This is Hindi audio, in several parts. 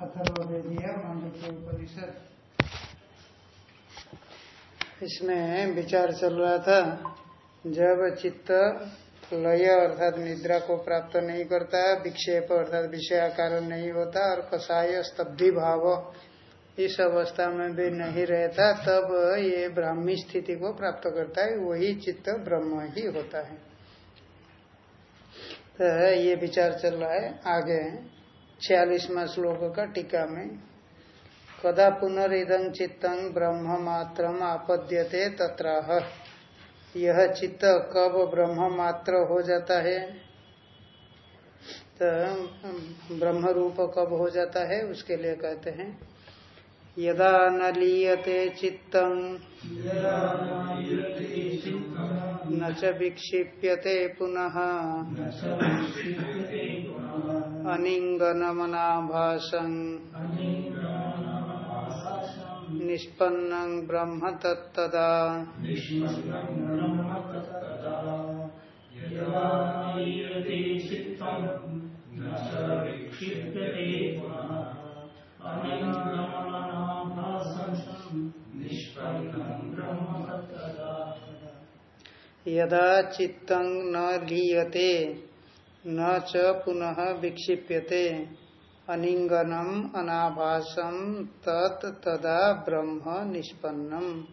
अथर्वेदीय इसमें विचार चल रहा था, जब चित्त लय अर्थात निद्रा को प्राप्त नहीं करता, विक्षेप अर्थात विषय आकार नहीं होता, और कषाय स्तब्धि भाव, इस अवस्था में भी नहीं रहता, तब ये ब्राह्मी स्थिति को प्राप्त करता है, वही चित्त ब्रह्म ही होता है। तो ये विचार चल रहा है, आगे। छियालीसवा श्लोक का टीका में कदा पुनरिदं चित्तं ब्रह्म मात्र आपद्यते तत्राह। यह चित्त कब ब्रह्म मात्र हो जाता है? तो ब्रह्म रूप कब हो जाता है उसके लिए कहते हैं यदा न लीयते चित्त न च विक्षिप्यते पुनः। अनिङ्गनमनाभासम्। निष्पन्नं ब्रह्म तत्तदा यदा चित्तं न लीयते न च पुनः विक्षिप्यते। अनिंगनम अनाभासम, तत् तदा ब्रह्म निष्पन्नम।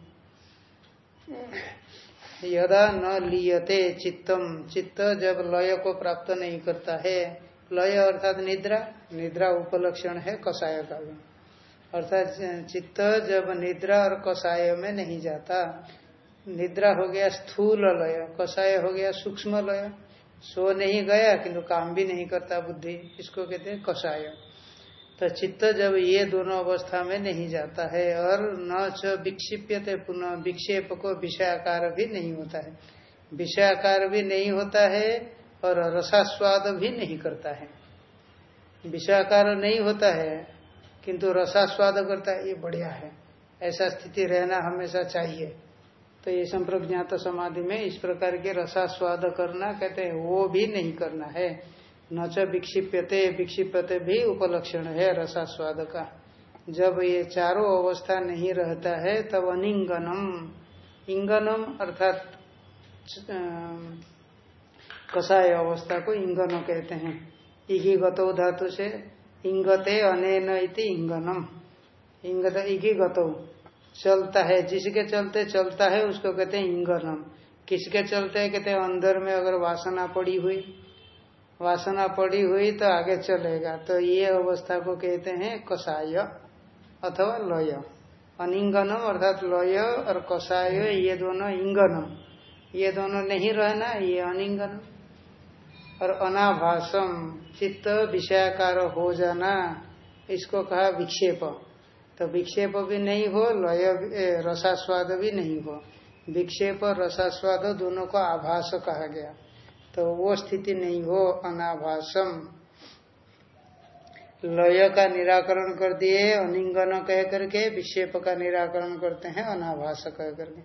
यदा न लियते चित्तम, चित्त जब लय को प्राप्त नहीं करता है। लय अर्थात निद्रा निद्रा उपलक्षण है कषाय का भी। अर्थात चित्त जब निद्रा और कषाय में नहीं जाता। निद्रा हो गया स्थूल लय कषाय हो गया सूक्ष्म लय। सो नहीं गया, किंतु काम भी नहीं करता बुद्धि, इसको कहते हैं कषाय तो चित्त जब ये दोनों अवस्था में नहीं जाता है और न च विक्षिप्यते पुनः, विक्षेप को विषयाकार भी नहीं होता है। विषयाकार भी नहीं होता है और रसास्वाद भी नहीं करता है। विषयाकार नहीं होता है, किंतु रसास्वाद करता है, ये बढ़िया है। ऐसा स्थिति रहना हमेशा चाहिए। तो ये संप्रज्ञात समाधि में इस प्रकार के रसास्वाद करना, कहते हैं, वो भी नहीं करना है। न च विक्षिप्यते विक्षिप्यते भी उपलक्षण है रसास्वाद का। जब ये चारों अवस्था नहीं रहता है, तब अनिंगनम। इंगनम अर्थात कसाय अवस्था को इंगन कहते हैं। इगी गतो धातु से इंगते अनेन इति इंगनम। इंगत इगी गतो चलता है, जिसके चलते चलता है, उसको कहते हैं इंगनम। किसके चलते? है कहते हैं अंदर में अगर वासना पड़ी हुई, वासना पड़ी हुई तो आगे चलेगा। तो ये अवस्था को कहते हैं कषाय अथवा लय। अनिंगनम अर्थात लय और कषाय ये दोनों इंगनम। ये दोनों नहीं रहना, ये अनिंगनम। और अनाभासम, चित्त विषयाकार हो जाना, इसको कहा विक्षेप। तो विक्षेप भी नहीं हो, लय रसास्वाद भी नहीं हो। विक्षेप और रसास्वाद दोनों को आभास कहा गया। तो वो स्थिति नहीं हो, अनाभासम। लय का निराकरण कर दिए, अनिंगन कह करके विक्षेप का निराकरण करते हैं, अनाभास कह करके।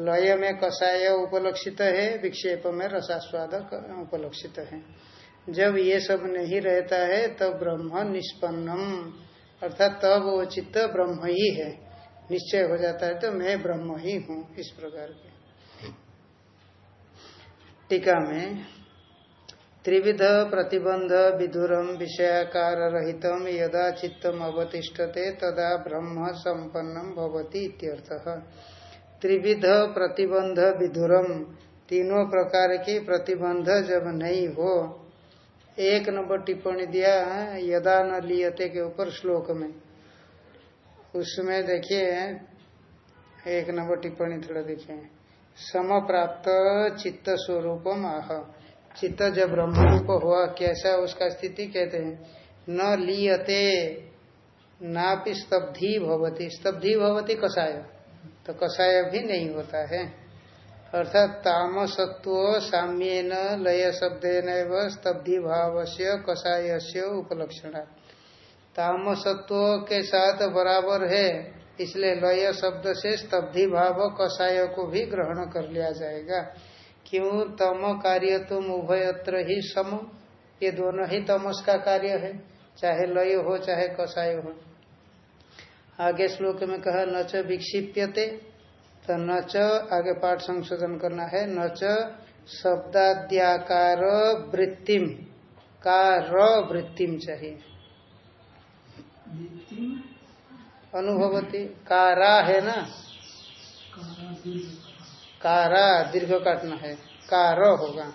लय में कषाय उपलक्षित है, विक्षेप में रसास्वाद उपलक्षित है। जब ये सब नहीं रहता है, तब तो ब्रह्म निष्पन्नम। अर्थात तब वो चित्त ब्रह्म ही है। निश्चय हो जाता है तो मैं ब्रह्म ही हूँ इस प्रकार के। टीका में, त्रिविध प्रतिबंध विधुरम विषयाकार रहित यदा चित्तम अवतिष्ठते तदा ब्रह्म संपन्नम भवती त्रिविध प्रतिबंध विधुरम तीनों प्रकार की प्रतिबंध जब नहीं हो एक नंबर टिप्पणी दिया यदा न लियते के ऊपर श्लोक में। उसमें देखिए, एक नंबर टिप्पणी थोड़ा देखिए। सम प्राप्त चित्त स्वरूपम आह। चित्त जब ब्रह्म रूप हुआ, कैसा उसका स्थिति कहते हैं? न लियते, नापि स्तब्धि भवती। स्तब्धि भवती कषाय तो कषाय भी नहीं होता है। अर्थात तामसत्व साम्यन लय शब्देन स्तब्धि भाव से कषाय से उपलक्षण। तामसत्व के साथ बराबर है, इसलिए लय शब्द से स्तब्धि भाव कषाय को भी ग्रहण कर लिया जाएगा। क्यों? तम कार्य तुम उभयत्र ही सम। ये दोनों ही तमस का कार्य है, चाहे लय हो, चाहे कसाय हो। आगे श्लोक में कहा, न च विक्षिप्यते। तो न च आगे पाठ संशोधन करना है न च शब्दाद्याकार वृत्तिम का र वृत्तिम चाहिए। अनुभवती कारा है ना? कारा दीर्घ काटना है कार होगा।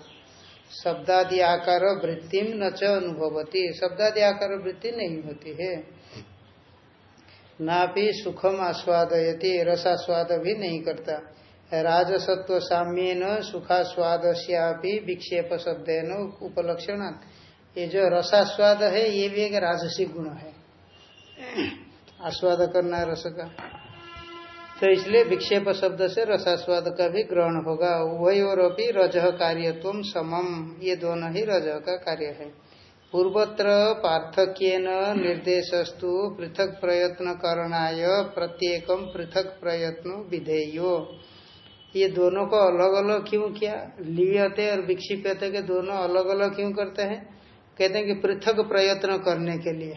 शब्दादि आकार वृत्तिम न च अनुभवती शब्दादि आकार वृत्ति नहीं होती है। ना भी सुखम आस्वादयती, रसास्वाद भी नहीं करता। राजसत्व साम्य न सुखास्वाद विक्षेप शब्द उपलक्षण ये जो रसास्वाद है, ये भी एक राजसिक गुण है। आस्वाद करना रस का। तो इसलिए विक्षेप शब्द से रसास्वाद का भी ग्रहण होगा। अभी रज कार्यत्व समम। ये दोनों ही रज का कार्य है। पूर्वत्र पार्थक्य निर्देशस्तु पृथक प्रयत्न करनाय प्रत्येकम पृथक प्रयत्न विधेयो। ये दोनों को अलग अलग क्यों किया? लियते और विक्षिप्यते के दोनों अलग अलग क्यों करते हैं? कहते हैं कि पृथक प्रयत्न करने के लिए।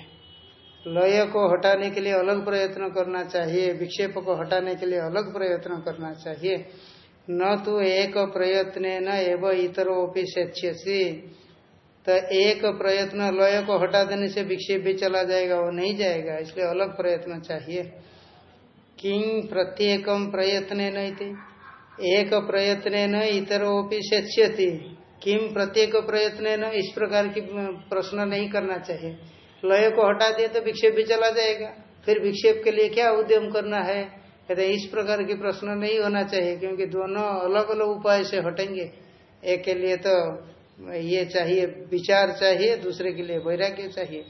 लय को हटाने के लिए अलग प्रयत्न करना चाहिए, विक्षेप को हटाने के लिए अलग प्रयत्न करना चाहिए। न तो एक प्रयत्न न एवं इतरोपि स्वेच्छसी तो एक प्रयत्न लय को हटा देने से विक्षेप भी चला जाएगा, वो नहीं जाएगा, इसलिए अलग प्रयत्न चाहिए। किंग प्रत्येकम प्रयत्न नहीं एक प्रयत्न न इतरोपि स्वेच्छति किम प्रत्येक प्रयत्न न? इस प्रकार की प्रश्न नहीं करना चाहिए। लय को हटा दिए तो विक्षेप भी चला जाएगा। फिर विक्षेप के लिए क्या उद्यम करना है? कहते इस प्रकार की प्रश्न नहीं होना चाहिए, क्योंकि दोनों अलग अलग उपाय से हटेंगे। एक के लिए तो ये चाहिए, विचार चाहिए, दूसरे के लिए वैराग्य चाहिए।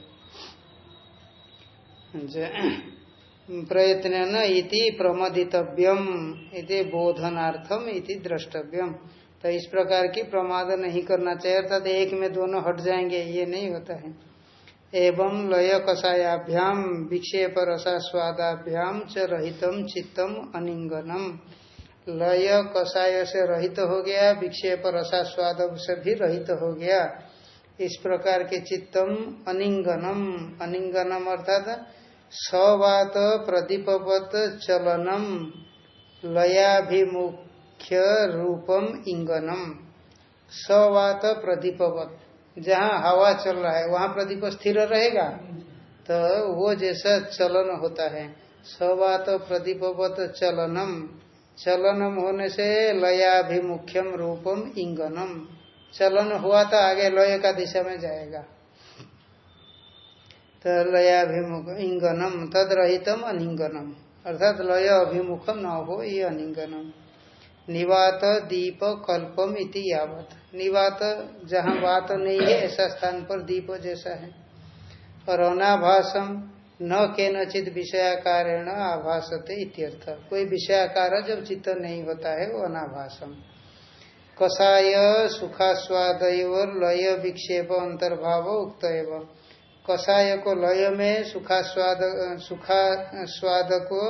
प्रयत्न न इति प्रमदितव्यम, इति बोधनार्थम इति द्रष्टव्यम। तो इस प्रकार की प्रमाद नहीं करना चाहिए, अर्थात एक में दोनों हट जाएँगे, ये नहीं होता है। एवं लय कषायाभ्याम विक्षेप रसास्वादाभ्याम च रहितम चित्तम अनिंगनम। लय कषाय से रहित हो गया, विक्षेप रसास्वाद से भी रहित हो गया। इस प्रकार के चित्तम अनिंगनम अनिंगनम अर्थात सवात प्रदीपवत चलनम, लयाभिमुख्य रूपम इंगनम। सवात प्रदीपवत, जहाँ हवा चल रहा है, वहाँ प्रदीप स्थिर रहेगा? तो वो जैसा चलन होता है। सवात प्रदीपवत चलनम चलनम होने से लयाभिमुख्यम रूपम इंगनम। चलन हुआ तो आगे लय का दिशा में जाएगा। तो लयाभिमुख इंगनम तद रहितम अनिंगनम। अर्थात लय अभिमुखम न हो, ये अनिंगनम। निवात दीप कल्पम इति यावत। निवात जहाँ वात नहीं है, ऐसा स्थान पर दीप जैसा है। और अनाभासम न के नचित विषयाकारेण आभासते इत्यर्थ। कोई विषयाकार जब चित्त नहीं होता है, वो अनाभासम। कषाय सुखास्वाद लय विक्षेप अंतर्भाव उक्त एवं। कषाय को लय में सुखास्वाद सुखा स्वाद को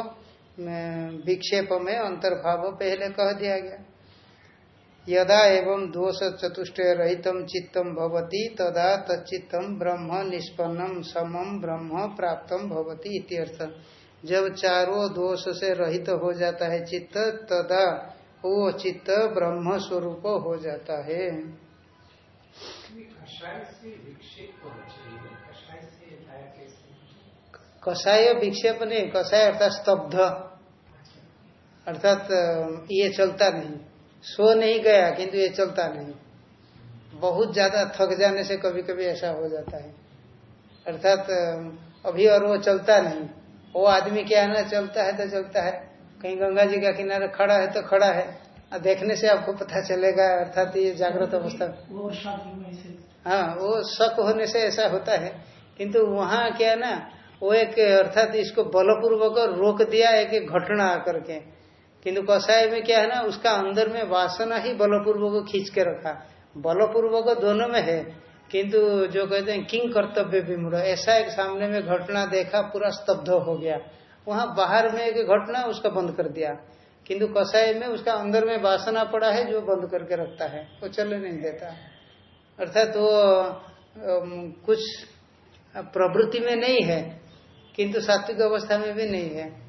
विक्षेप में अंतर्भाव पहले कह दिया गया। यदा एवं दोष चतुष्ट रहितम चित्तम भवती, तदा तच्चित्तम ब्रह्म निष्पन्नम समम ब्रह्म प्राप्तम भवती इत्यर्थ जब चारों दोष से रहित हो जाता है चित्त, तदा वो चित्त ब्रह्म स्वरूप हो जाता है। कषाय विक्षेप नहीं कषाय अर्थात स्तब्ध। अर्थात ये चलता नहीं। सो नहीं गया किंतु ये चलता नहीं। बहुत ज़्यादा थक जाने से कभी कभी ऐसा हो जाता है। अर्थात अभी और वो चलता नहीं। वो आदमी क्या है ना चलता है तो चलता है। कहीं गंगा जी का किनारे खड़ा है तो खड़ा है। और देखने से आपको पता चलेगा अर्थात ये जागृत अवस्था। हाँ वो शक होने से ऐसा होता है। किंतु वहाँ क्या है ना वो एक अर्थात इसको बलपूर्वक रोक दिया एक घटना आकर के। किंतु कषाय में क्या है ना, उसका अंदर में वासना ही बलपूर्वक खींच के रखा। बलपूर्वक दोनों में है, किंतु जो कहते हैं, किंग कर्तव्य भी विमूढ़। ऐसा एक सामने में घटना देखा, पूरा स्तब्ध हो गया। वहाँ बाहर में एक घटना उसका बंद कर दिया। किंतु कषाय में उसका अंदर में वासना पड़ा है, जो बंद करके रखता है। वो चलने नहीं देता। अर्थात वो कुछ प्रवृत्ति में नहीं है, किंतु सात्विक अवस्था में भी नहीं है।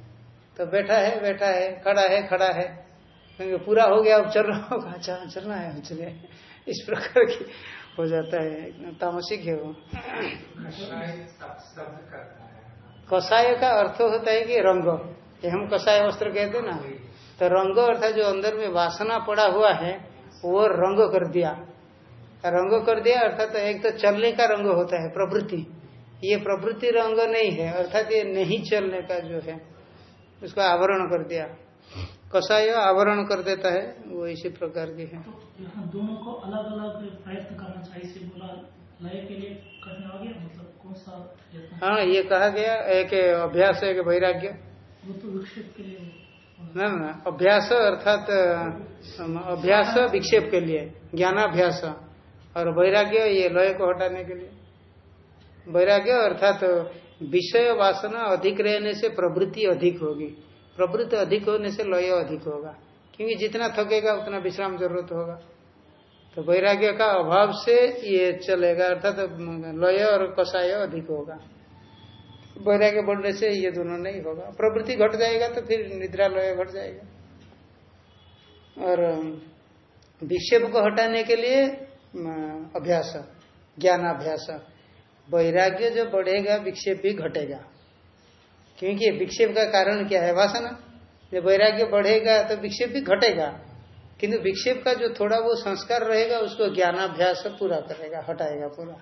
तो बैठा है बैठा है खड़ा है खड़ा है। क्योंकि पूरा हो गया अब चल रहा होगा। अच्छा चलना है चलिए। इस प्रकार की हो जाता है। तामसिक है वो। कसाय का अर्थ होता है कि रंग। ये हम कसाय वस्त्र कहते ना। तो रंग अर्थात जो अंदर में वासना पड़ा हुआ है वो रंग कर दिया। रंग कर दिया अर्थात तो एक तो चलने का रंग होता है प्रवृत्ति। ये प्रवृत्ति रंग नहीं है अर्थात ये नहीं चलने का जो है उसको आवरण कर दिया। कसाय आवरण कर देता है वो इसी प्रकार की है। तो दोनों को अलग अलग प्रयत्न करना चाहिए लय के लिए करने मतलब कौन सा हाँ ये कहा गया एक अभ्यास एक वैराग्य। वो तो विक्षेप के लिए ना ना अभ्यास अर्थात अभ्यास विक्षेप के लिए ज्ञानाभ्यास और वैराग्य ये लय को हटाने के लिए। वैराग्य अर्थात विषय वासना अधिक रहने से प्रवृत्ति अधिक होगी। प्रवृत्ति अधिक होने से लय अधिक होगा। क्योंकि जितना थकेगा, उतना विश्राम ज़रूरत होगा। तो वैराग्य का अभाव से ये चलेगा, अर्थात तो लय और कषाय अधिक होगा। वैराग्य बढ़ने से ये दोनों नहीं होगा। प्रवृत्ति घट जाएगा तो फिर निद्रा लय घट जाएगा। और, विक्षेप को हटाने के लिए अभ्यास, ज्ञानाभ्यास। वैराग्य जो बढ़ेगा, विक्षेप भी घटेगा। क्योंकि विक्षेप का कारण क्या है? वासना। जब वैराग्य बढ़ेगा तो विक्षेप भी घटेगा। किंतु विक्षेप का जो थोड़ा वो संस्कार रहेगा, उसको ज्ञानाभ्यास पूरा करेगा, हटाएगा पूरा।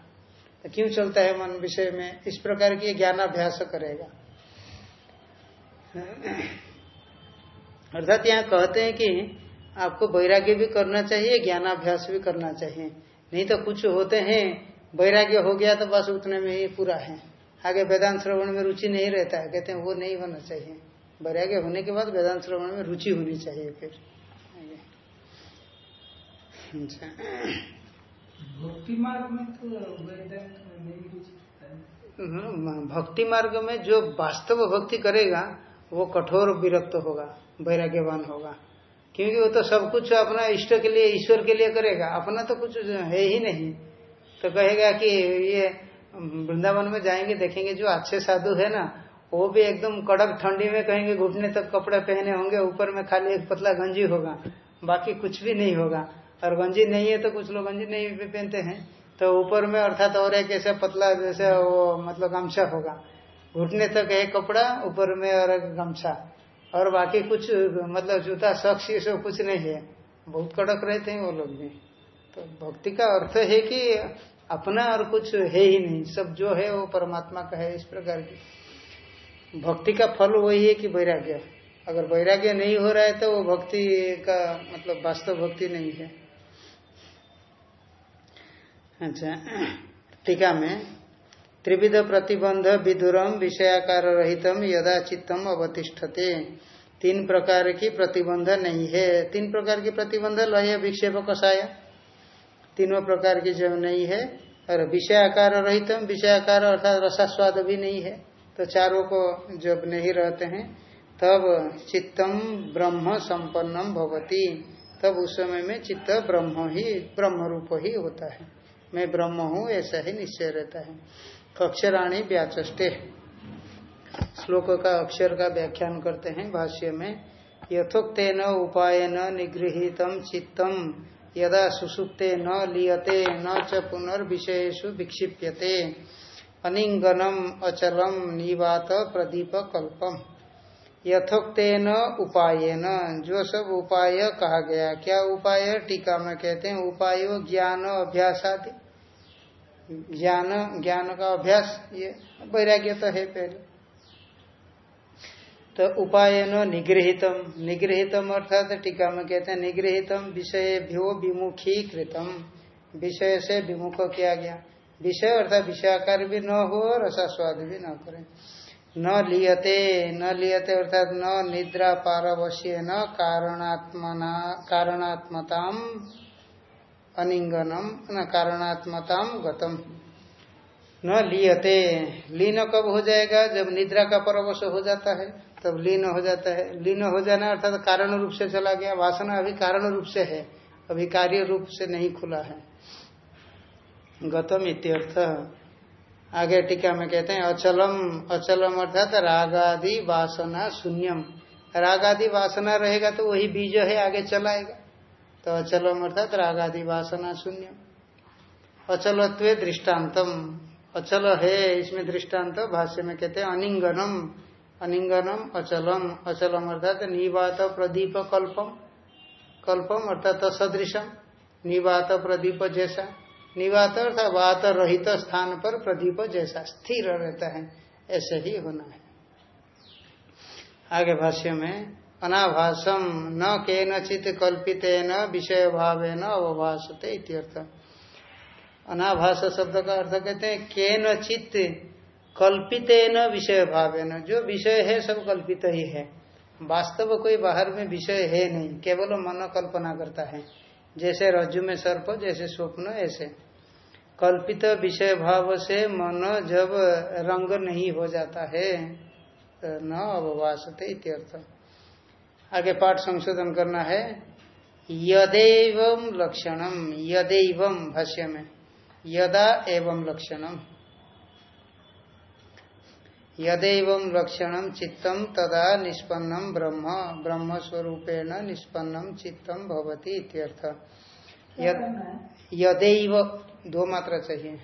तो क्यों चलता है मन विषय में? इस प्रकार की ज्ञानाभ्यास करेगा। अर्थात यहाँ कहते हैं कि आपको वैराग्य भी करना चाहिए, ज्ञानाभ्यास भी करना चाहिए। नहीं तो कुछ होते हैं वैराग्य हो गया तो बस उतने में ही पूरा है। आगे वेदांत श्रवण में रुचि नहीं रहता है। कहते हैं वो नहीं होना चाहिए। वैराग्य होने के बाद वेदांत श्रवण में रुचि होनी चाहिए फिर। अच्छा। भक्ति मार्ग में तो हम्म, भक्ति मार्ग में जो वास्तव भक्ति करेगा वो कठोर विरक्त होगा वैराग्यवान होगा। क्योंकि वो तो सब कुछ अपना इष्ट के लिए ईश्वर के लिए करेगा। अपना तो कुछ है ही नहीं। तो कहेगा कि ये वृंदावन में जाएँगे, देखेंगे जो अच्छे साधु है ना, वो भी एकदम कड़क ठंडी में कहेंगे, घुटने तक कपड़े पहने होंगे, ऊपर में खाली एक पतला गंजी होगा, बाकी कुछ भी नहीं होगा। और गंजी नहीं है तो कुछ लोग गंजी नहीं भी पहनते हैं। तो ऊपर में अर्थात और एक ऐसा पतला, जैसे वो मतलब गमछा होगा। घुटने तक एक कपड़ा, ऊपर में और एक गमछा। और बाकी कुछ मतलब जूता शख्स ये सब कुछ नहीं है। बहुत कड़क रहते हैं वो लोग भी। तो भक्ति का अर्थ है कि अपना और कुछ है ही नहीं। सब जो है वो परमात्मा का है इस प्रकार की। भक्ति का फल वही है कि वैराग्य। अगर वैराग्य नहीं हो रहा है तो वो भक्ति का मतलब वास्तव भक्ति नहीं है। अच्छा टीका में, त्रिविध प्रतिबंध विदुरम विषयाकार रहितम यदा चित्तम अवतिष्ठते। तीन प्रकार की प्रतिबंध नहीं है। तीन प्रकार की प्रतिबंध लय, विक्षेप कषाय तीनों प्रकार की जब नहीं है, और विषय विषयाकार रहितम, विषयाकार अर्थात रसास्वाद भी नहीं है। तो चारों को जब नहीं रहते हैं, तब चित्तम ब्रह्म संपन्नम भवती। तब उस समय में चित्त ब्रह्म ही ब्रह्म रूप ही होता है। मैं ब्रह्म हूँ, ऐसा ही निश्चय रहता है। अक्षराणी व्याचे श्लोक का अक्षर का व्याख्यान करते हैं भाष्य में। यथोक्न उपाय निगृहितम चित्तम। यदा सुसुप्ते न लियते, न च पुनर्विषयसु विक्षिप्यते। अनिंगनम अचलम निवात प्रदीप कल्पम यथोक्तेन उपायन, जो सब उपाय कहा गया। क्या उपाय? टीका में कहते हैं, उपाय ज्ञान अभ्यास आदि ज्ञान ज्ञान का अभ्यास, ये वैराग्य तो है पहले। तो उपायन निगृहितम। निगृहितम अर्थात टीका में कहते हैं, निगृहितम विषय भ्यो विमुखी कृतम विषय से विमुख किया गया। विषय अर्थात विषयाकार भी न हो और रसास्वाद भी न करे। न लियते न लियते अर्थात न निद्रा पारवश्य न कारणात्मना अनिंगनम, न कारणात्मताम गतम। न लियते, लीन कब हो जाएगा जब निद्रा का परवश हो जाता है। तब लीन हो जाता है। लीन हो जाना अर्थात कारण रूप से चला गया। वासना अभी कारण रूप से है। अभी कार्य रूप से नहीं खुला है। गतम इत्यर्थ। आगे टीका में कहते हैं, अचलम अचलम अर्थात रागादि वासना शून्यम। रागादि वासना रहेगा तो वही बीज है, आगे चलाएगा। तो अचलम अर्थात रागादि वासना शून्यम। अचलत्व दृष्टान्तम अचल है, इसमें दृष्टांत भाष्य में कहते हैं, अनिंगनम। अनिंगनम अचलम अचलम अर्थात निवात प्रदीप कल्पम। कल्पम अर्थात सदृशम, निवात प्रदीप जैसा। निवात अर्थात वात रहित स्थान पर प्रदीप जैसा, स्थिर रहता है, ऐसे ही होना है। आगे भाष्य में, अनाभासम न के नचित कल्पित न विषय भाव न अवभाषते अनाभास शब्द का अर्थ कहते हैं के नचित कल्पित न विषय भाव न जो विषय है, सब कल्पित ही है। वास्तव कोई बाहर में विषय है नहीं, केवल मन कल्पना करता है। जैसे रज्जु में सर्प, जैसे स्वप्न, ऐसे। कल्पित विषय भाव से मन जब रंग नहीं हो जाता है तो न अववासते इत्यर्थ। आगे पाठ संशोधन करना है। यदेव लक्षणम यदेव भाष्य में यदा एवं लक्षणम यदेव लक्षण चित्तम तदा निष्पन्नम ब्रह्म ब्रह्म स्वरूपेण निष्पन्नम चित्तम भवती इत्यर्थ। यदैव, दो मात्रा चाहिए।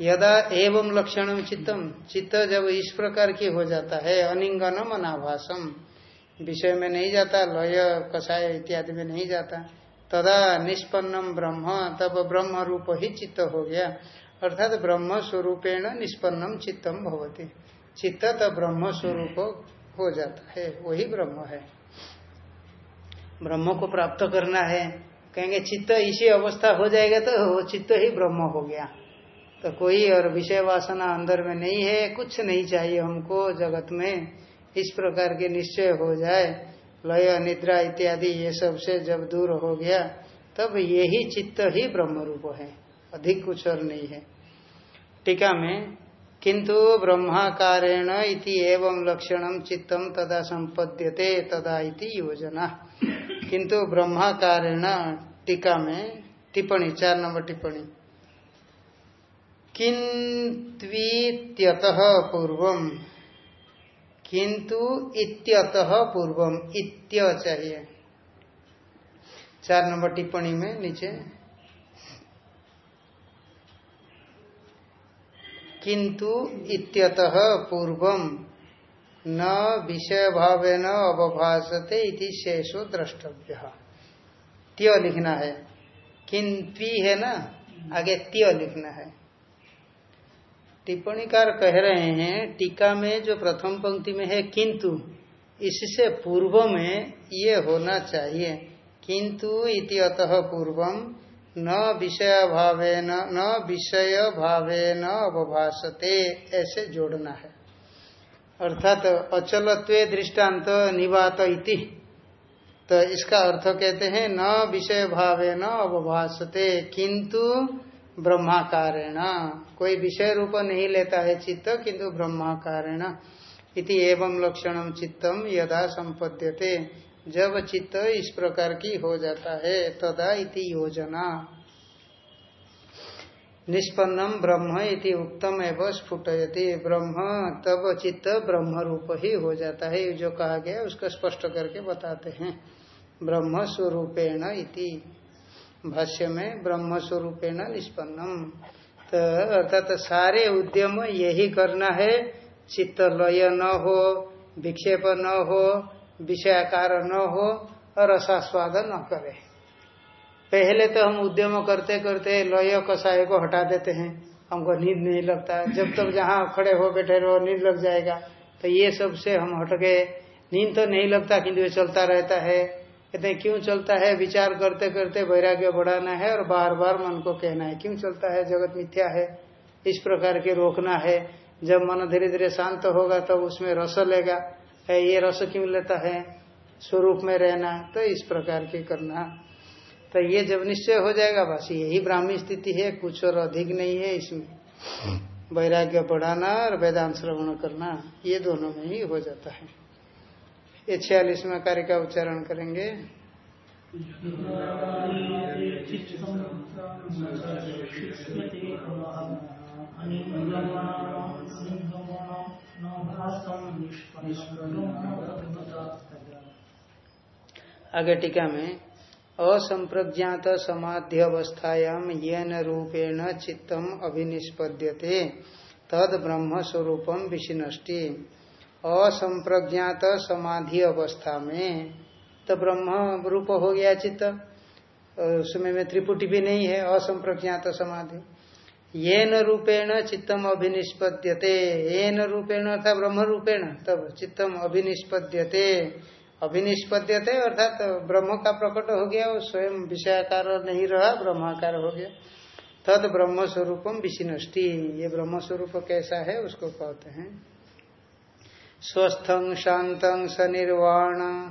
यदा एवं लक्षणम चित्तम चित्त जब इस प्रकार की हो जाता है, अनिंगनम अनाभासम। विषय में नहीं जाता, लय कषाय इत्यादि में नहीं जाता। तदा निष्पन्नम ब्रह्म, तब ब्रह्म रूप ही चित्त हो गया। अर्थात ब्रह्म स्वरूपेण निष्पन्नम चित्तम भवती। चित्त तो ब्रह्म स्वरूप हो जाता है, वही ब्रह्म है। ब्रह्म को प्राप्त करना है, कहेंगे चित्त इसी अवस्था हो जाएगा तो वो चित्त ही ब्रह्म हो गया। तो कोई और विषय वासना अंदर में नहीं है, कुछ नहीं चाहिए हमको जगत में, इस प्रकार के निश्चय हो जाए, लय निद्रा इत्यादि ये सबसे जब दूर हो गया, तब यही चित्त ही ब्रह्म रूप है, अधिक कुछ और नहीं है। टीका में, किंतु ब्रह्माकारेण इति एवं लक्षणम चित्तम तदा संपद्यते तदा इति योजना। किंतु ब्रह्माकारेण टीका में, टिप्पणी, चार नंबर टिप्पणी। किंत्वीत्यतः पूर्वम किंतु इत्यतः पूर्वम इत्य चाहिए चार नंबर टिप्पणी में, नीचे। किंतु इत्यतः पूर्वम न विषय भाव न अवभाषते शेषो द्रष्टव्य। त्य लिखना है। किंतु है ना? आगे त्य लिखना है। टिप्पणीकार कह रहे हैं, टीका में जो प्रथम पंक्ति में है किंतु इससे पूर्व में ये होना चाहिए। किंतु इति अतः पूर्वम न विषय भावे न विषय भावे न अवभाषते ऐसे जोड़ना है। अर्थात तो अचलत्व दृष्टांत निवात इति। तो इसका अर्थ कहते हैं, न विषय भावे न अवभाषते किंतु ब्रह्माकारेण। कोई विषय रूप नहीं लेता है चित्त, किंतु ब्रह्माकारेण। इति एवं लक्षणम चित्तम यदा संपद्यते। जब चित्त इस प्रकार की हो जाता है, तदा इति योजना। निष्पन्नम ब्रह्म इति उत्तम एवं स्फुटयति। ब्रह्म, तब चित्त ब्रह्म रूप ही हो जाता है। जो कहा गया, उसका स्पष्ट करके बताते हैं। ब्रह्म स्वरूपेण इति। भाष्य में ब्रह्म स्वरूपेण निष्पन्नम तो अर्थात सारे उद्यम यही करना है। चित्त लय न हो, विक्षेप न हो विषयाकार न हो और रसास्वाद न करे। पहले तो हम उद्यम करते करते लय कषाय को हटा देते हैं। हमको नींद नहीं लगता। जब तक जहाँ खड़े हो बैठे रहो, नींद लग जाएगा। तो ये सबसे हम हट गए नींद तो नहीं लगता, किंतु ये चलता रहता है। कहते हैं, क्यों चलता है? विचार करते करते वैराग्य बढ़ाना है और बार बार मन को कहना है, क्यों चलता है? जगत मिथ्या है। इस प्रकार के रोकना है। जब मन धीरे धीरे शांत होगा, तब तो उसमें रस लेगा। है, ये रस क्यों लेता है? स्वरूप में रहना तो इस प्रकार के करना। तो ये जब निश्चय हो जाएगा, बस यही ब्राह्मी स्थिति है, कुछ और अधिक नहीं है इसमें। वैराग्य बढ़ाना और वेदांत श्रवण करना, ये दोनों में ही हो जाता है। ये छियालीसवा कार्य का उच्चारण करेंगे। आगे टीका में, असंप्रज्ञात समाधि अवस्थायाम येन रूपेण चित्तम अभिनिष्पद्यते, तद ब्रह्म स्वरूपम विशिनष्टि। असंप्रज्ञात समाधि अवस्था में तो ब्रह्म रूप हो गया चित्त। उसमें में त्रिपुटी भी नहीं है, असंप्रज्ञात समाधि। ये न रूपेण चित्तम अभिनिष्पद्यते। ये न रूपेण अर्थात ब्रह्म रूपेण तब चित्तम अभिनिष्पद्यते। अभिनिष्पद्यते अर्थात ब्रह्म का प्रकट हो गया, वो स्वयं विषयाकार नहीं रहा, ब्रह्माकार हो गया। तद ब्रह्म स्वरूपम विशिनष्टि ये ब्रह्म स्वरूप कैसा है, उसको कहते हैं। स्वस्थं शांतं सनिर्वाण।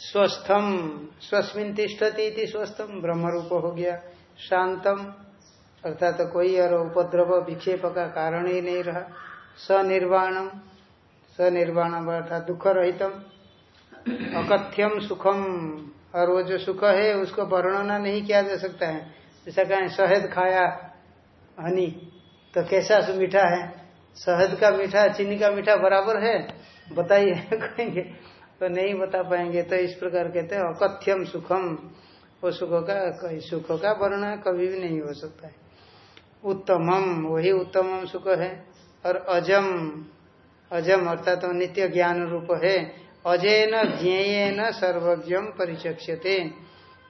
स्वस्थम स्वस्मिन तिष्ठती स्वस्थम ब्रह्म रूप हो गया। शांतम अर्थात तो कोई और उपद्रव विक्षेप का कारण ही नहीं रहा। सनिर्वाणम सनिर्वाण, अर्थात दुख रहितम अकथ्यम सुखम और वो जो सुख है, उसको वर्णना नहीं किया जा सकता है। जैसा कहें, शहद खाया, हनी तो कैसा मीठा है? शहद का मीठा, चीनी का मीठा बराबर है? बताइए, कहेंगे तो नहीं बता पाएँगे तो इस प्रकार कहते हैं, अकथ्यम सुखम। वो सुख का सुख का वर्णन कभी भी नहीं हो सकता है। उत्तमम, वही उत्तमम सुख है, और अजम अजम अर्थात तो नित्य ज्ञान रूप है अजयन ज्ञेयन सर्वज्ञम परिचक्षते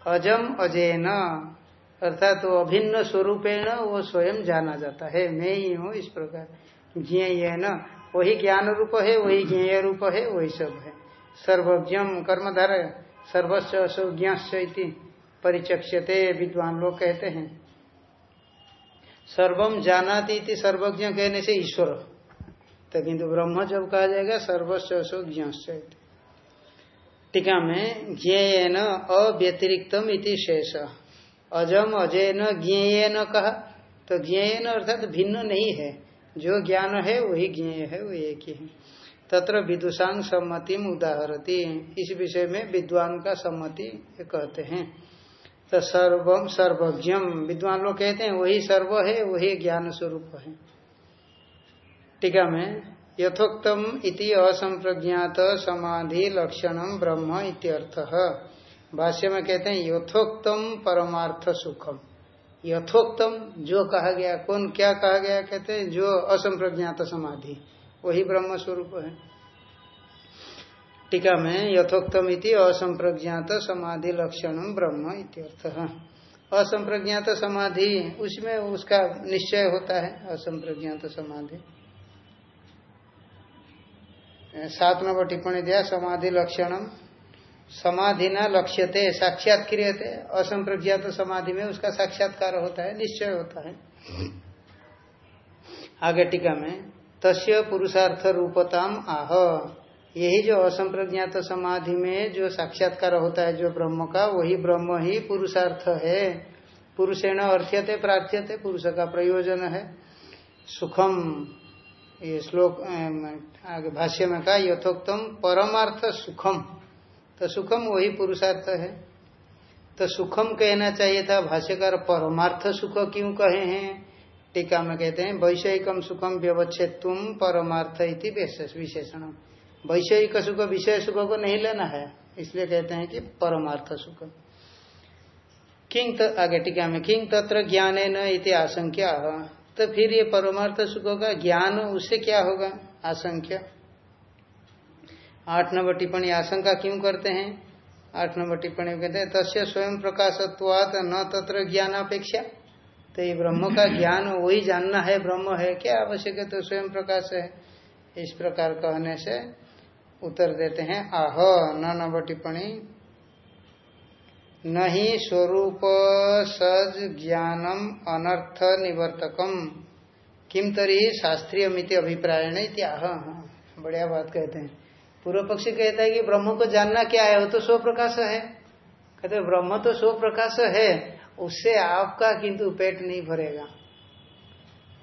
अजम अजयन अर्थात तो अभिन्न स्वरूपेण वो स्वयं जाना जाता है, मैं ही हूँ इस प्रकार, ज्ञेयन। वही ज्ञान रूप है, वही ज्ञेय रूप है, वही सब है। सर्वज्ञम कर्मधार सर्वस्व असौज्ञ परिचक्षते विद्वान लोग कहते हैं। सर्वम जानाती सर्वज्ञ कहने से ईश्वर। तो किंतु ब्रह्म जब कहा जाएगा सर्वस्व असो टीका में ज्ञेयन अव्यतिरिक्तम इति शेष। अजम अजय न ज्ञेय न कहा तो ज्ञेयन अर्थात भिन्न नहीं है। जो ज्ञान है, वही ज्ञेय है वही एक ही है। तत्र विदुषांग सम्मति उदाहरती। इस विषय में विद्वान का सम्मति कहते हैं। तो सर्वम सर्वज्ञम विद्वान लोग कहते हैं, वही सर्व है, वही ज्ञान स्वरूप है। टीका में, यथोक्तम इति असंप्रज्ञात समाधि लक्षणम ब्रह्म इत्यर्थ। भाष्य में कहते हैं, यथोक्तम परमार्थ सुखम। यथोक्तम, जो कहा गया, कौन क्या कहा गया, कहते हैं, जो असंप्रज्ञात समाधि। वही ब्रह्म स्वरूप है। टीका में यथोक्तम इति असंप्रज्ञात समाधि लक्षणम ब्रह्म इत्यर्थ। असंप्रज्ञात समाधि, उसमें उसका निश्चय होता है, असंप्रज्ञात समाधि। सात नंबर टिप्पणी दिया, समाधि लक्षणम समाधि न लक्ष्यते, साक्षात क्रियते, असंप्रज्ञात समाधि में उसका साक्षात्कार होता है, निश्चय होता है। आगे टीका में, तस्य पुरुषार्थ रूपताम आह। यही जो असंप्रज्ञात समाधि में जो साक्षात्कार होता है, जो ब्रह्म का, वही ब्रह्म ही पुरुषार्थ है। पुरुषेण अर्थ्यते, प्रार्थ्यते, पुरुष का प्रयोजन है। सुखम, ये श्लोक आगे भाष्य में कहा, यथोक्तम परमार्थ सुखम। तो सुखम वही पुरुषार्थ है। तो सुखम कहना चाहिए था भाष्यकार, परमार्थ सुख क्यों कहे हैं? टीका में कहते हैं वैषयिकम सुखम व्यवच्छेद तुम परमार्थ इति विशेषण। वैषयिक सुख, विषय सुख को नहीं लेना है, इसलिए कहते हैं कि परमार्थ सुख। किंग आगे टीका में किंग तत्र ज्ञान न इति आशंका तो फिर ये परमार्थ सुख का ज्ञान, उससे क्या होगा? आशंक्य। आठ नंबर टिप्पणी आशंका क्यों करते हैं? आठ नंबर टिप्पणी कहते हैं तस्य स्वयं प्रकाशत्वात न तत्र ज्ञान अपेक्षा तो ये ब्रह्म का ज्ञान वही जानना है ब्रह्म है क्या आवश्यक है? तो स्वयं प्रकाश है। इस प्रकार कहने से उत्तर देते हैं आह न नंबर टिप्पणी। नहीं स्वरूप सज ज्ञानम अनर्थ निवर्तकम। किम तरी शास्त्रीय मिति अभिप्राय नहीं हाँ, बढ़िया बात कहते हैं। पूर्व पक्षी कहता है कि ब्रह्म को जानना क्या है? वो तो स्व प्रकाश है। कहते ब्रह्म तो स्व प्रकाश है। उससे आपका किंतु पेट नहीं भरेगा।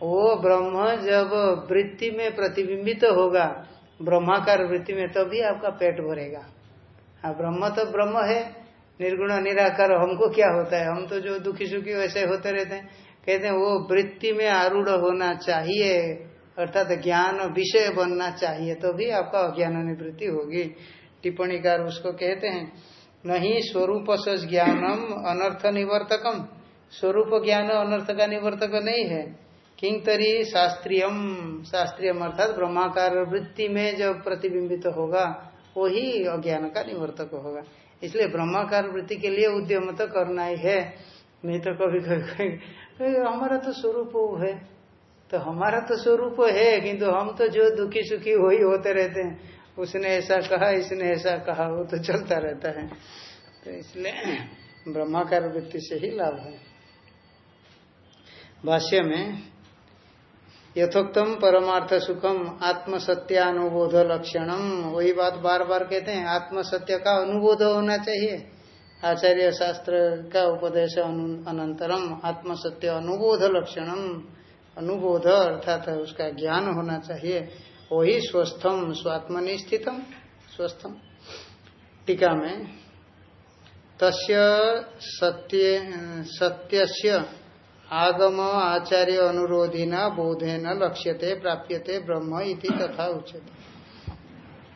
वो ब्रह्म जब वृत्ति में प्रतिबिंबित तो होगा, ब्रह्माकार वृत्ति में, तभी तो आपका पेट भरेगा। हाँ ब्रह्म तो ब्रह्म है। निर्गुण, निराकार, हमको क्या होता है? हम तो जो दुखी सुखी वैसे होते रहते हैं। कहते हैं, वो वृत्ति में आरूढ़ होना चाहिए। अर्थात ज्ञान विषय बनना चाहिए तो भी आपका अज्ञान निवृत्ति होगी। टिप्पणीकार उसको कहते हैं, नहीं स्वरूप ज्ञानम अनर्थ निवर्तकम। स्वरूप ज्ञान अनर्थ का निवर्तक नहीं है। किंग तरी शास्त्रीयम शास्त्रीय अर्थात ब्रह्माकार वृत्ति में जब प्रतिबिंबित तो होगा, वही अज्ञान का निवर्तक होगा। इसलिए ब्रह्माकार वृत्ति के लिए उद्यम तो करना ही है। नहीं तो कभी कभी हमारा तो स्वरूप है। तो हमारा तो स्वरूप है, किंतु हम तो जो दुखी सुखी वही होते रहते हैं। उसने ऐसा कहा, इसने ऐसा कहा, वो तो चलता रहता है। तो इसलिए ब्रह्माकार वृत्ति से ही लाभ है। भाष्य में, यथोक्तम परमार्थ सुखम आत्म सत्यानुबोध लक्षणम, वही बात बार बार कहते हैं, आत्मसत्य का अनुबोध होना चाहिए। आचार्य शास्त्र का उपदेश अनंतरम, आत्मसत्य अनुबोध लक्षणम। अनुबोध अर्थात उसका ज्ञान होना चाहिए। वही स्वस्थम, स्वात्मनि स्थितम, स्वस्थम। टीका में, तस्य सत्य, सत्यस्य आगम आचार्य अनुरोधिना बोधेन लक्ष्यते, प्राप्यते ब्रह्म इति तथा उच्यते।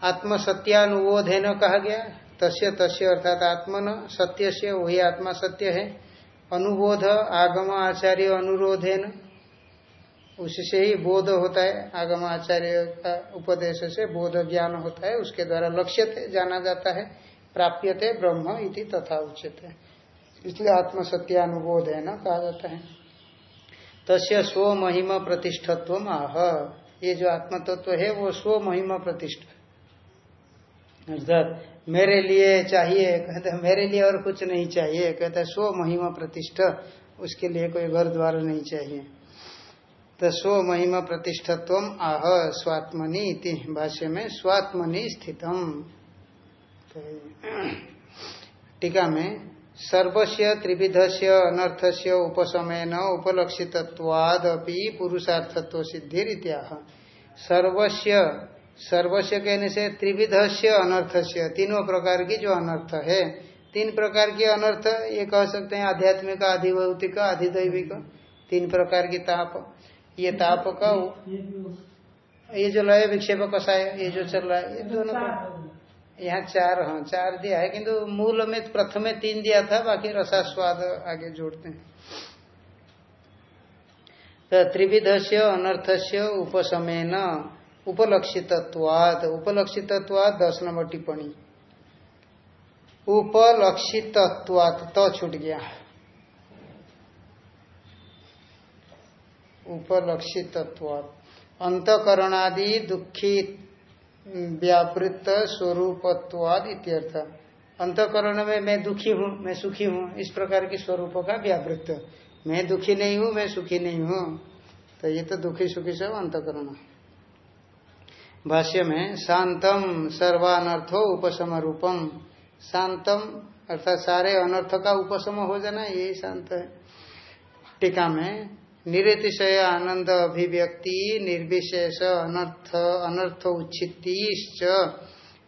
आत्म सत्यानुबोधेन कहा गया, तस्य तस्य अर्थात आत्मन सत्य से वही आत्मा सत्य है। अनुबोध, आगम आचार्य अनुरोधेन उससे ही बोध होता है, आगम आचार्य का उपदेश से बोध ज्ञान होता है, उसके द्वारा लक्ष्य जाना जाता है प्राप्यते ब्रह्म इति तथा उचित है। इसलिए आत्म सत्यानुबोध है ना, कहा जाता है। तस्य स्व महिमा प्रतिष्ठत्व आह। ये जो आत्म तत्व है, वो स्व महिमा प्रतिष्ठा। अर्थात, मेरे लिए चाहिए, कहते मेरे लिए और कुछ नहीं चाहिए, कहते स्व महिमा प्रतिष्ठा, उसके लिए कोई घर द्वार नहीं चाहिए। तो स्व महिमा प्रतिष्ठत्व आह स्वात्मनि इति भाष्य में स्वात्मनि स्थितम। तो टीका में सर्वस्य त्रिविध से अनर्थ से उपशमेन उपलक्षित्वादपि पुरुषार्थत्व सिद्धि रीत्या सर्वस्य सर्वस्य कहने से त्रिविध से अनर्थ से तीनों प्रकार की जो अनर्थ है, तीन प्रकार की अनर्थ ये कह सकते हैं आध्यात्मिक, आधिभौतिक, आधिदैविक, तीन प्रकार की ताप। ये ताप का ये जो लय विक्षेप कसाय ये जो चल रहा है ये दोनों यहाँ चार हाँ चार दिया है किंतु मूल में प्रथम तीन दिया था बाकी रसा स्वाद आगे जोड़ते हैं। तो त्रिविध से अनर्थ से उपसमेन उपलक्षितत्वाद उपलक्षितत्वाद दस नंबर टिप्पणी। उपलक्षितत्वाद तो छूट गया। उपलक्षितत्वाद अंतकरणादि दुखी व्यावृत स्वरूपत्वाद इत्यर्थ। अंतकरण में मैं दुखी हूँ, मैं सुखी हूँ, इस प्रकार की स्वरूप का व्यापृत। मैं दुखी नहीं हूँ, मैं सुखी नहीं हूँ। तो ये तो दुखी सुखी सब अंतकरण। भाष्य में, शांतम सर्वानर्थो उपशम रूपम शांतम अर्थात सारे अनर्थ का उपशम हो जाना यही शांत है। टीका में निरतिशय आनंद अभिव्यक्ति, निर्विशेष अनर्थ अनर्थ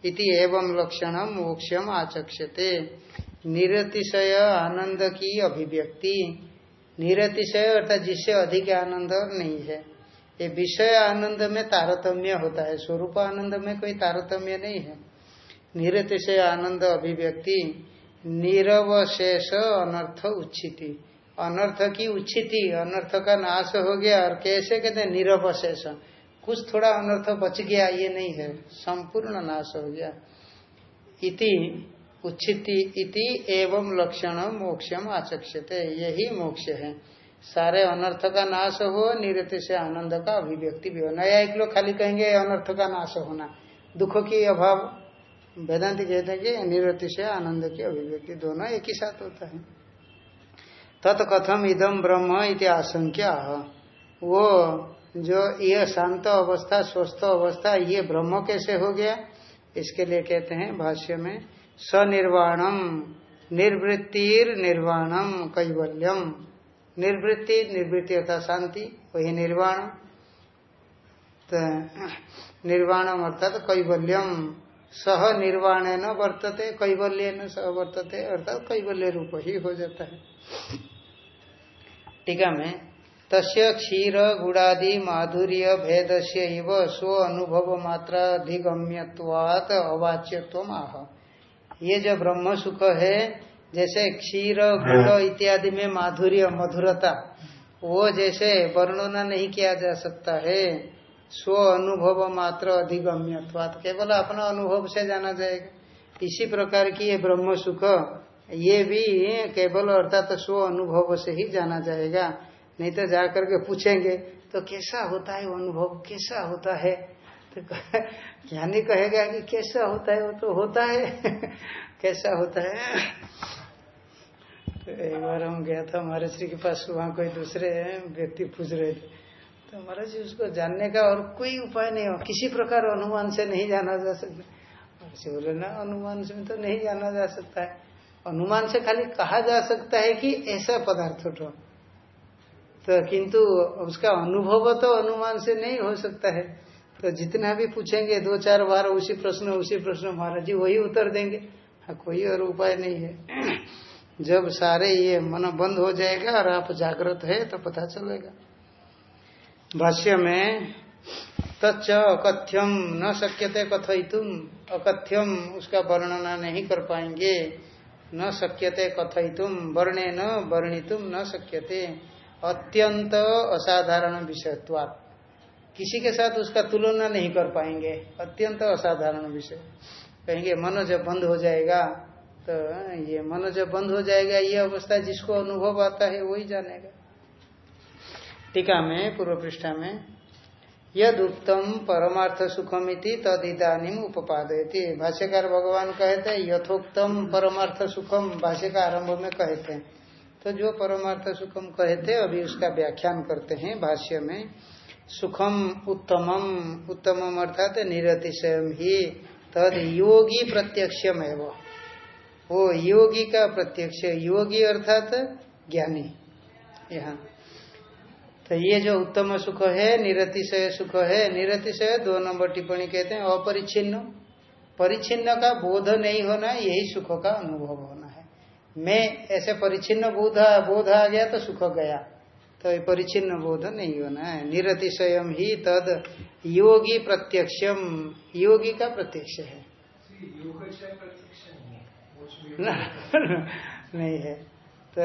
इति एवं लक्षण मोक्षम आचक्षते। निरतिशय आनंद की अभिव्यक्ति। निरतिशय अर्थात जिससे अधिक आनंद नहीं है। ये विषय आनंद में तारतम्य होता है, स्वरूप आनंद में कोई तारतम्य नहीं है। निरतिशय आनंद अभिव्यक्ति, निरवशेष अनर्थ उच्छिति अनर्थ की उच्छिति अनर्थ का नाश हो गया, और कैसे कहते हैं, निरवशेष। कुछ थोड़ा अनर्थ बच गया, ये नहीं है। संपूर्ण नाश हो गया। इति उच्छिति इति एवं लक्षण मोक्षम आचक्षते। यही मोक्ष है। सारे अनर्थ का नाश हो, निरत से आनंद का अभिव्यक्ति भी हो। नया एक लोग खाली कहेंगे, अनर्थ का नाश होना। दुख की अभाव। वेदांति कहते हैं कि निरति से आनंद की अभिव्यक्ति दोनों एक ही साथ होता है। तत्कथम इदम ब्रह्म इति आशंका वो जो ये शांत अवस्था, स्वस्थ अवस्था, ये ब्रह्म कैसे हो गया? इसके लिए कहते हैं भाष्य में, सनिर्वाणम, निर्वृत्तिर निर्वाणम कैवल्यम। निर्वृत्ति निर्वृत्ति अर्थात शांति, वही निर्वाण। तो निर्वाणम अर्थात कैवल्यम। सह निर्वाण न वर्तते कैवल्य न सह वर्तते, अर्थात कैवल्य रूप ही हो जाता है। टीका में तस्य क्षीर गुड़ादि माधुर्य भेद से स्व अनुभव मात्राधिगम्यवात अवाच्यत्व आह। ये जो ब्रह्म सुख है जैसे क्षीर गुड़ इत्यादि में माधुर्य मधुरता वो जैसे वर्णना नहीं किया जा सकता है स्व अनुभव मात्र अधिगम्य केवल अपना अनुभव से जाना जाएगा। इसी प्रकार की ये ब्रह्म सुख ये भी केवल अर्थात स्व अनुभव से ही जाना जाएगा। नहीं तो जाकर के पूछेंगे तो कैसा होता है अनुभव? कैसा होता है? तो ज्ञानी कहेगा कि, कैसा होता है वो तो होता है। कैसा होता है? तो एक बार हम गया था, महाराज श्री के पास, वहाँ कोई दूसरे व्यक्ति पूछ रहे थे। तो महाराज जी उसको जानने का और कोई उपाय नहीं हो किसी प्रकार अनुमान से नहीं जाना जा सकता। ऐसे बोले, ना, अनुमान से तो नहीं जाना जा सकता है। अनुमान से खाली कहा जा सकता है कि ऐसा पदार्थ उठो तो किंतु उसका अनुभव तो अनुमान से नहीं हो सकता है। तो जितना भी पूछेंगे, दो चार बार उसी प्रश्न उसी प्रश्न, महाराज जी वही उत्तर देंगे। हाँ कोई और उपाय नहीं है। जब सारे ये मन बंद हो जाएगा और आप जागृत है तो पता चलेगा। भाष्य में, तच्च अकथ्यम, न शक्यते कथयितुम। अकथ्यम, उसका वर्णना नहीं कर पाएँगे। न शक्यते कथयितुम वर्णे न वर्णितुम न शक्यते। अत्यंत असाधारण विषयत्वात्। किसी के साथ उसका तुलना नहीं कर पाएँगे। अत्यंत असाधारण विषय। कहेंगे, मन जब बंद हो जाएगा तो ये मन जब बंद हो जाएगा, ये अवस्था जिसको अनुभव आता है, वही जानेगा। टीका में, पूर्व पृष्ठा में यद उत्तम परमार्थ सुखमिति तद इधानी उपादयती भाष्यकार भगवान कहते हैं यथोक्तम परमार्थ सुखम भाष्य का आरंभ में कहते हैं। तो जो परमार्थ सुखम कहते अभी उसका व्याख्यान करते हैं भाष्य में। सुखम उत्तमम उत्तमम अर्थात निरतिशय ही, तद योगी प्रत्यक्षम है वो योगी का प्रत्यक्ष, योगी अर्थात ज्ञानी। यहाँ। तो ये जो उत्तम सुख है निरतिशय सुख है निरतिशय दो नंबर टिप्पणी कहते हैं अपरिच्छिन्न। परिच्छिन्न का बोध नहीं होना यही सुख का अनुभव होना है। मैं ऐसे परिच्छिन्न बोध बोध आ गया तो सुख गया। तो ये परिच्छिन्न बोध नहीं होना है। निरतिशय ही तद योगी प्रत्यक्षम। योगी का प्रत्यक्ष है। नहीं है। तो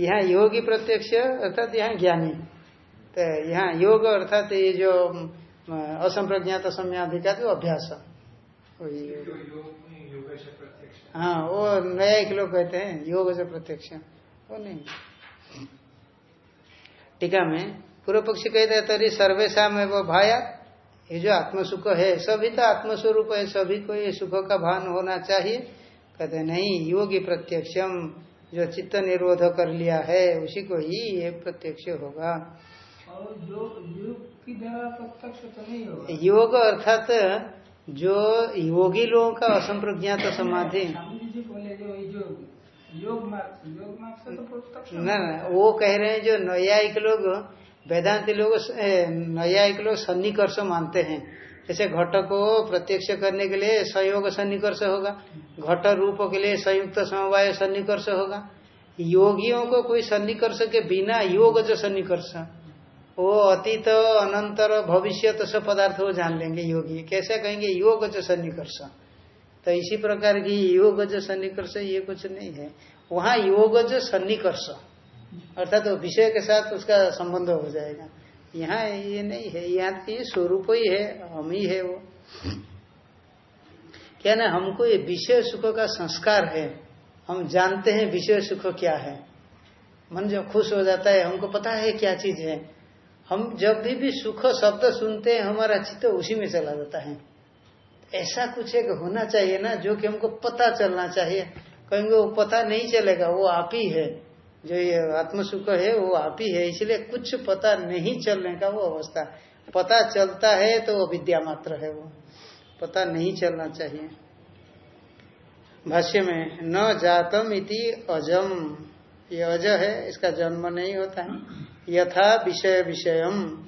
यहाँ योगी प्रत्यक्ष अर्थात यहाँ ज्ञानी। तो यहाँ योग अर्थात ये जो असंप्रज्ञात सम्याधिका तो अभ्यास हाँ। वो नया एक लोग कहते हैं योग से प्रत्यक्ष वो नहीं। टीका में पूर्व पक्षी कहते हैं तरी सर्वेशा में वो भाया ये जो आत्मसुख है सभी तो आत्मस्वरूप है सभी को ये सुख का भान होना चाहिए। कहते नहीं योगी प्रत्यक्षम जो चित्त निरोध कर लिया है उसी को ही ये प्रत्यक्ष होगा। योग अर्थात जो योगी लोगों का असंप्रज्ञात समाधि। न वो कह रहे हैं जो न्यायिक लोग वेदांति लोग न्यायिक लोग सन्निकर्ष मानते हैं। जैसे घट को प्रत्यक्ष करने के लिए संयोग सन्निकर्ष होगा। घट रूप के लिए संयुक्त समवाय सन्निकर्ष होगा। योगियों को कोई सन्निकर्ष के बिना योग जो सन्निकर्ष। वो अतीत अनंतर भविष्य तो सब पदार्थ वो जान लेंगे योगी। कैसे कहेंगे? योग जो सन्निकर्ष। तो इसी प्रकार की योग जो सन्निकर्ष ये कुछ नहीं है। वहाँ योग जो सन्निकर्ष। अर्थात तो विषय के साथ उसका संबंध हो जाएगा। यहाँ ये नहीं है। यहाँ तो ये स्वरूप ही है, हम ही है वो। क्या ना, हमको ये विषय सुख का संस्कार है। हम जानते हैं विषय सुख क्या है। मन जब खुश हो जाता है, हमको पता है क्या चीज़ है। हम जब भी भी सुख शब्द सुनते हैं, हमारा चित्त उसी में चला जाता है। ऐसा कुछ एक होना चाहिए ना, जो कि हमको पता चलना चाहिए। कहेंगे, वो पता नहीं चलेगा, वो आप ही है। जो ये आत्म सुख है, वो आप ही है। इसलिए कुछ पता नहीं चलने का वो अवस्था। पता चलता है तो वो विद्या मात्र है वो। पता नहीं चलना चाहिए। भाष्य में, न जातम इति अजम। ये अज है, इसका जन्म नहीं होता है। यथा विषय विषयम।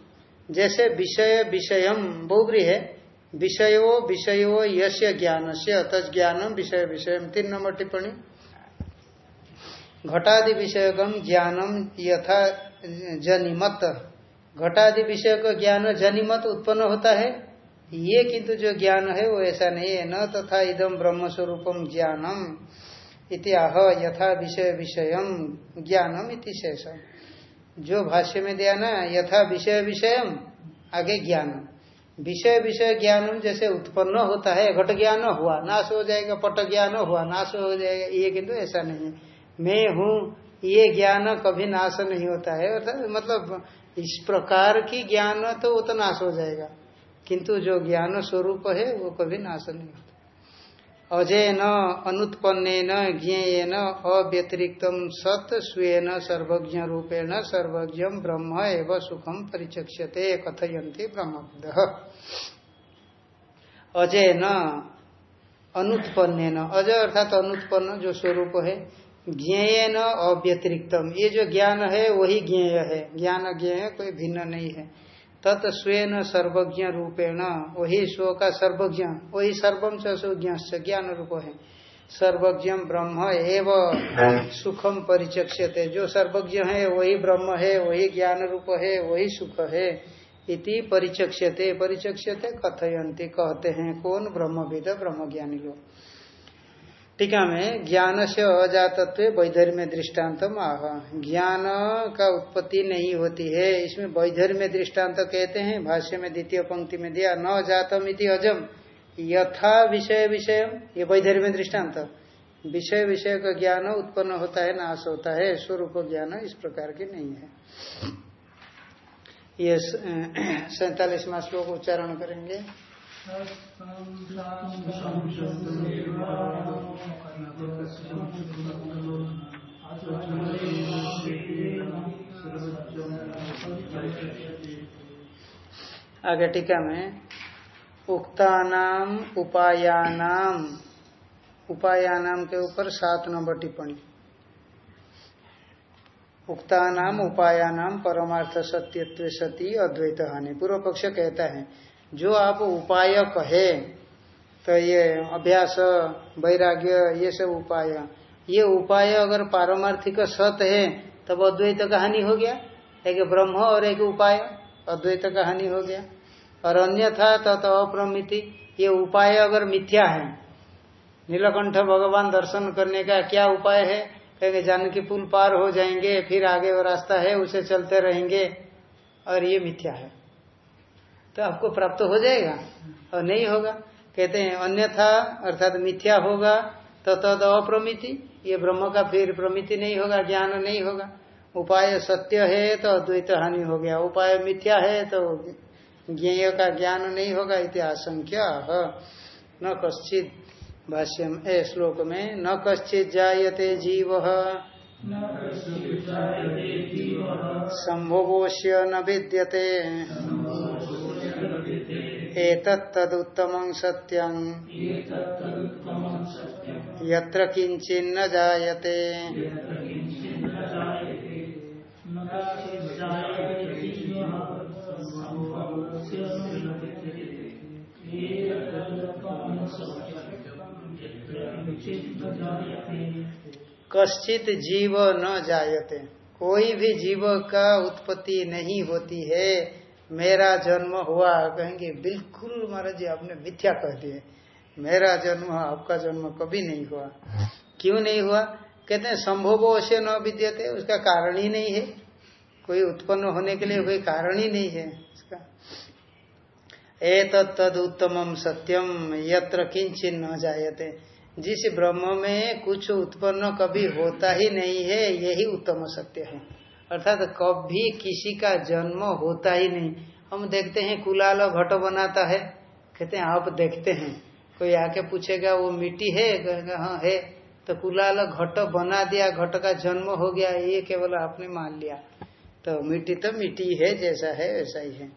जैसे विषय विषयम बोगरी है। विषयो विषयो यश ज्ञान से तज्ञानम विषय विषय तीन नंबर टिप्पणी। घटादि विषयकम ज्ञानम यथा जनिमत। घटादि विषय का ज्ञान जनिमत उत्पन्न होता है। ये किंतु जो ज्ञान है, वो ऐसा नहीं है। न तथा इदम ब्रह्म स्वरूपम ज्ञानम इतिहा यथा विषय विषयम ज्ञानम इति शेष जो भाष्य में दिया ना, यथा विषय विषयम, आगे ज्ञान। विषय विषय ज्ञान जैसे उत्पन्न होता है, घट ज्ञान हुआ, नाश हो जाएगा, पट ज्ञान हुआ, नाश हो जाएगा, ये किंतु ऐसा नहीं है। मैं हूँ, ये ज्ञान कभी नाश नहीं होता है। अर्थात मतलब इस प्रकार की ज्ञान तो वो तो नाश हो जाएगा। किंतु जो ज्ञान स्वरूप है, वो कभी नाश नहीं होता। अजय न अनुत्पन्न न ज्ञेय न अव्यतिरिक्त सत, स्वेन सर्वज्ञ रूपेण सर्वज्ञ ब्रह्म एवं सुखम परिचक्षते कथयंती ब्रह्मविद अजय न अनुत्पन्न न अजय अर्थात अनुत्पन्न जो स्वरूप है ज्ञेय न अव्यतिरिक्तम ये जो ज्ञान है, वही ज्ञेय है। ज्ञान ज्ञेय, कोई भिन्न नहीं है। तत् सर्वज्ञ रूपेण। वही स्व का सर्वज्ञ, वही सर्वम सुज्ञ ज्ञान रूप है। सर्वज्ञ ब्रह्म एव सुखम परिचक्षते जो सर्वज्ञ है, वही ब्रह्म है, वही ज्ञान रूप है, वही सुख है, इति परिचक्षते परिचक्षते कथयंती कहते हैं, कौन ब्रह्मविद ब्रह्म ज्ञानी लोग? टीका में ज्ञान से अजातत्व वैधर्म्य दृष्टान्तम आह। ज्ञान का उत्पत्ति नहीं होती है। इसमें वैधर्म्य दृष्टांत कहते हैं। भाष्य में द्वितीय पंक्ति में दिया, न जातम इति अजम। यथा विषय विषय ये वैधर्म्य दृष्टांत। विषय विषय का ज्ञान उत्पन्न होता है, नाश होता है। स्वरूप ज्ञान इस प्रकार की नहीं है। ये सैतालीसवा श्लोक उच्चारण करेंगे। आगे टीका में, उक्तानाम, उपायानाम उपायानाम के ऊपर सात नंबर टिप्पणी। उक्तानाम, उपायानाम, परमार्थ, सत्यत्व, सती, अद्वैत, हानि। पूर्व पक्ष कहता है जो आप उपाय कहे तो ये अभ्यास, वैराग्य, ये सब उपाय। ये उपाय अगर पारमार्थिक सत है, तब अद्वैत कहानी हो गया। एक ब्रह्म और एक उपाय, अद्वैत कहानी हो गया। और अन्य था तत् अप्रमिति, ये उपाय अगर मिथ्या है, नीलकंठ भगवान दर्शन करने का क्या उपाय है? कहेंगे, जानकी पुल पार हो जाएँगे, फिर आगे वो रास्ता है, उसे चलते रहेंगे, और ये मिथ्या है। तो आपको प्राप्त हो जाएगा और नहीं होगा। कहते हैं अन्यथा अर्थात मिथ्या होगा तो तद तो अप्रमिति। ये ब्रह्म का फिर प्रमिति नहीं होगा ज्ञान नहीं होगा। उपाय सत्य है तो अद्वैत हानि हो गया। उपाय मिथ्या है तो ज्ञेय का ज्ञान नहीं होगा इतिहास न कश्चित भाष्यम ए श्लोक में न कश्चित जायते जीव। संभोगोष्य न विद्यते। एतत्तदुत्तमं सत्यं यत्र किञ्चिन्न जायते। कश्चित जीव न जायते। कोई भी जीव का उत्पत्ति नहीं होती है। मेरा जन्म हुआ, कहेंगे, बिल्कुल महाराज जी, आपने मिथ्या कह दिए। मेरा जन्म, आपका जन्म कभी नहीं हुआ। क्यों नहीं हुआ? कहते हैं, संभोग अवश्य न विद्यते, उसका कारण ही नहीं है। कोई उत्पन्न होने के लिए कोई कारण ही नहीं है इसका। ए तद उत्तम सत्यम यत्र किंचन न जायते। जिस ब्रह्म में कुछ उत्पन्न कभी होता ही नहीं है, यही उत्तम सत्य है। अर्थात कभी किसी का जन्म होता ही नहीं। हम देखते हैं कुलाल घट बनाता है। कहते हैं, आप देखते हैं। कोई आके पूछेगा, वो मिट्टी है? कहेगा हाँ है। तो कुलाल घट बना दिया घट का जन्म हो गया। ये केवल आपने मान लिया। तो मिट्टी तो मिट्टी है, जैसा है, वैसा ही है।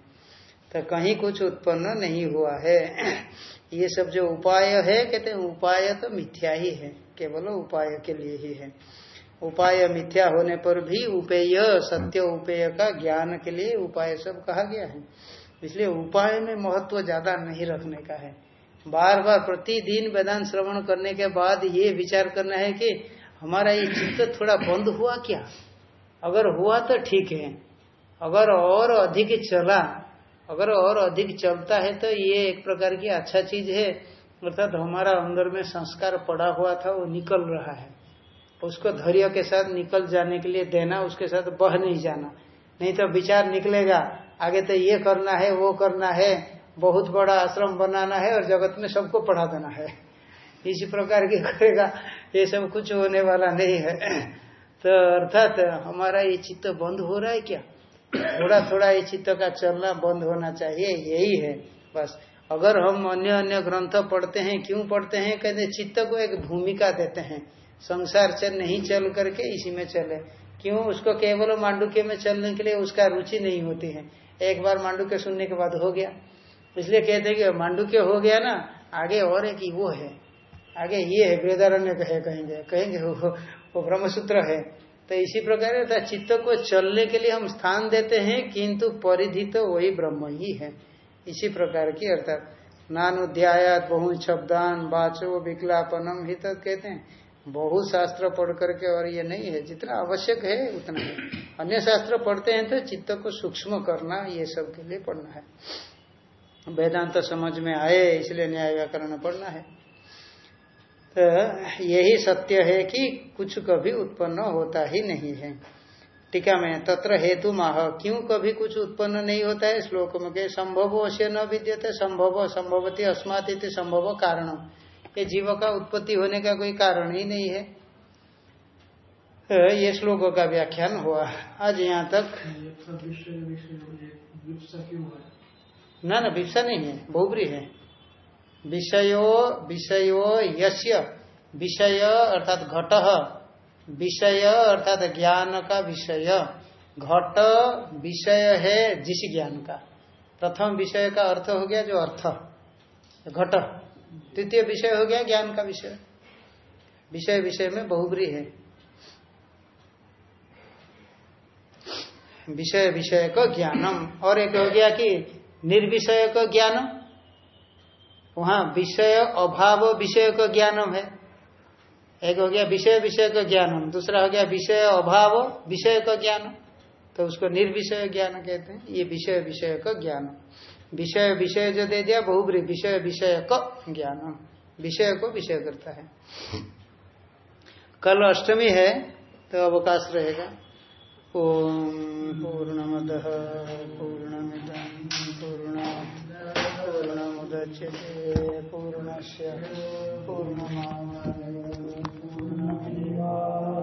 तो कहीं कुछ उत्पन्न नहीं हुआ है। ये सब जो उपाय है, कहते हैं, उपाय तो मिथ्या ही है। केवल उपाय के लिए ही है। उपाय मिथ्या होने पर भी उपेय, सत्य उपेय का ज्ञान के लिए उपाय सब कहा गया है। इसलिए उपाय में महत्व ज़्यादा नहीं रखने का है। बार बार प्रतिदिन वेदांत श्रवण करने के बाद ये विचार करना है कि हमारा ये चित्त थोड़ा बंद हुआ क्या? अगर हुआ तो ठीक है। अगर और अधिक चला, अगर और अधिक चलता है तो ये एक प्रकार की अच्छा चीज़ है। अर्थात हमारा अंदर में संस्कार पड़ा हुआ था, वो निकल रहा है। उसको धैर्य के साथ निकल जाने के लिए देना, उसके साथ बह नहीं जाना। नहीं तो विचार निकलेगा, आगे तो ये करना है, वो करना है, बहुत बड़ा आश्रम बनाना है और जगत में सबको पढ़ा देना है। इसी प्रकार की करेगा, ये सब कुछ होने वाला नहीं है। तो अर्थात हमारा ये चित्त बंद हो रहा है क्या? थोड़ा थोड़ा ये चित्त का चलना बंद होना चाहिए, यही है, बस। अगर हम अन्य अन्य ग्रंथ पढ़ते हैं, क्यों पढ़ते हैं? कहते चित्त को एक भूमिका देते हैं। संसार चल नहीं चल करके इसी में चले क्यों? उसको केवल मांडुक्य में चलने के लिए उसका रुचि नहीं होती है। एक बार मांडुक्य सुनने के बाद हो गया। इसलिए कहते हैं कि मांडुक्य हो गया ना आगे और एक वो है। आगे ये है वेदारण्य कहे कहेंगे कहेंगे वो, वो ब्रह्मसूत्र है। तो इसी प्रकार चित्त को चलने के लिए हम स्थान देते हैं किंतु परिधि तो वही ब्रह्म ही है। इसी प्रकार की अर्थात नानुध्यायात बहु शब्दान बाचो विकलापनम ही तो कहते हैं। बहुत शास्त्र पढ़ करके और ये नहीं है, जितना आवश्यक है उतना है। अन्य शास्त्र पढ़ते हैं तो चित्त को सूक्ष्म करना, ये सब के लिए पढ़ना है। वेदांत समझ में आए, इसलिए न्याय व्याकरण पढ़ना है। तो यही सत्य है कि कुछ कभी उत्पन्न होता ही नहीं है। टीका में, तत्र हेतु माह क्यों कभी कुछ उत्पन्न नहीं होता है? श्लोक में संभव अश्य न विद्यते, संभव, संभवती, अस्मात संभव कारण ये जीव का उत्पत्ति होने का कोई कारण ही नहीं है। ये श्लोकों का व्याख्यान हुआ। आज यहाँ तक ना ना विप्सा नहीं है बहुबरी है। विषयो विषयो यश्य विषय अर्थात घट। विषय अर्थात ज्ञान का विषय। घट, विषय है जिस ज्ञान का। प्रथम विषय का अर्थ हो गया जो अर्थ। घट। द्वितीय विषय हो गया ज्ञान का विषय। विषय विषय में बहुबरी है। विषय विषय को ज्ञानम। और एक हो गया कि निर्विषय को ज्ञान वहाँ विषय अभाव विषय को ज्ञानम है। एक हो गया विषय विषय का ज्ञानम। दूसरा हो गया विषय अभाव विषय का ज्ञान तो उसको निर्विषय ज्ञान कहते हैं। ये विषय विषय का ज्ञान विषय विषय जो दे दिया, बहुब्री, विषय विषय को ज्ञान। विषय को विषय करता है। कल अष्टमी है तो अवकाश रहेगा। ओम पूर्ण मद पूर्ण पूर्णमुदच्य पूर्णश पूर्ण पूर्ण